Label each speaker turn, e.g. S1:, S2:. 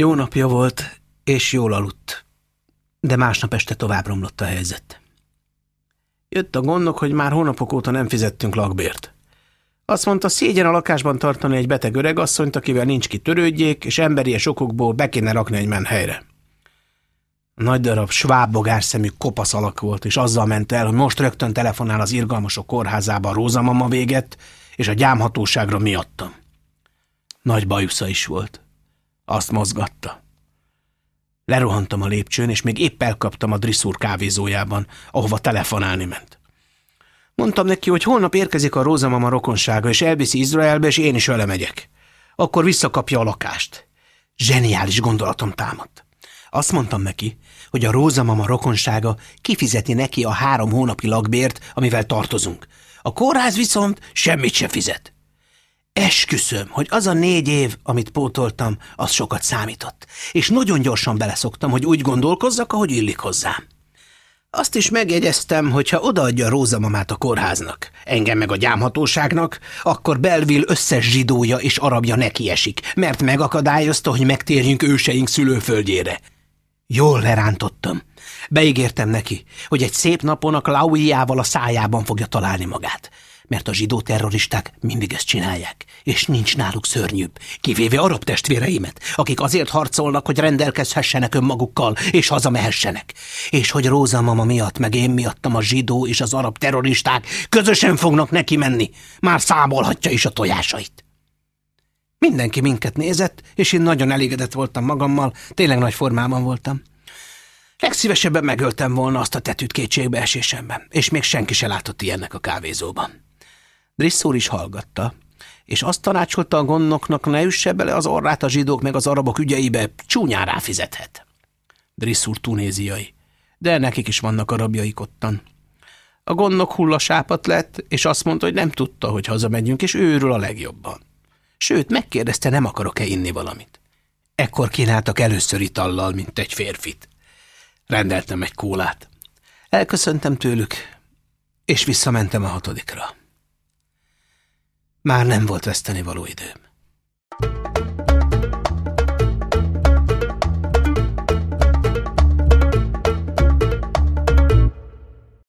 S1: Jó napja volt, és jól aludt, de másnap este tovább romlott a helyzet. Jött a gondok, hogy már hónapok óta nem fizettünk lakbért. Azt mondta, szégyen a lakásban tartani egy beteg öregasszonyt, akivel nincs ki törődjék, és emberies okokból be kéne rakni egy menhelyre. Nagy darab svábbogás szemű kopasz alak volt, és azzal ment el, hogy most rögtön telefonál az irgalmasok kórházába a Rózamama véget, és a gyámhatóságra miattam. Nagy bajusza is volt. Azt mozgatta. Lerohantam a lépcsőn, és még épp elkaptam a drisszúr kávézójában, ahova telefonálni ment. Mondtam neki, hogy holnap érkezik a Rózamama rokonsága, és elviszi Izraelbe, és én is vele megyek. Akkor visszakapja a lakást. Zseniális gondolatom támadt. Azt mondtam neki, hogy a Rózamama rokonsága kifizeti neki a három hónapi lakbért, amivel tartozunk. A kórház viszont semmit se fizet. Esküszöm, hogy az a négy év, amit pótoltam, az sokat számított, és nagyon gyorsan beleszoktam, hogy úgy gondolkozzak, ahogy illik hozzám. Azt is megjegyeztem, hogy ha odaadja Rózamamát a kórháznak, engem meg a gyámhatóságnak, akkor Belville összes zsidója és arabja nekiesik, mert megakadályozta, hogy megtérjünk őseink szülőföldjére. Jól lerántottam. Beígértem neki, hogy egy szép napon a Klauiával a szájában fogja találni magát mert a zsidó terroristák mindig ezt csinálják, és nincs náluk szörnyűbb, kivéve arab testvéreimet, akik azért harcolnak, hogy rendelkezhessenek önmagukkal, és hazamehessenek, és hogy Róza mama miatt, meg én miattam a zsidó és az arab terroristák közösen fognak neki menni, már számolhatja is a tojásait. Mindenki minket nézett, és én nagyon elégedett voltam magammal, tényleg nagy formában voltam. Legszívesebben megöltem volna azt a tetűt kétségbeesésemben, és még senki se látott ilyennek a kávézóban. Brisszúr is hallgatta, és azt tanácsolta a gondnoknak, ne üsse bele az orrát a zsidók meg az arabok ügyeibe, csúnyán ráfizethet. Brisszúr tunéziai, de nekik is vannak arabjaik ottan. A gondnok hullasápat lett, és azt mondta, hogy nem tudta, hogy hazamegyünk, és őről a legjobban. Sőt, megkérdezte, nem akarok-e inni valamit. Ekkor kínáltak először itallal, mint egy férfit. Rendeltem egy kólát. Elköszöntem tőlük, és visszamentem a hatodikra. Már nem volt veszteni való időm.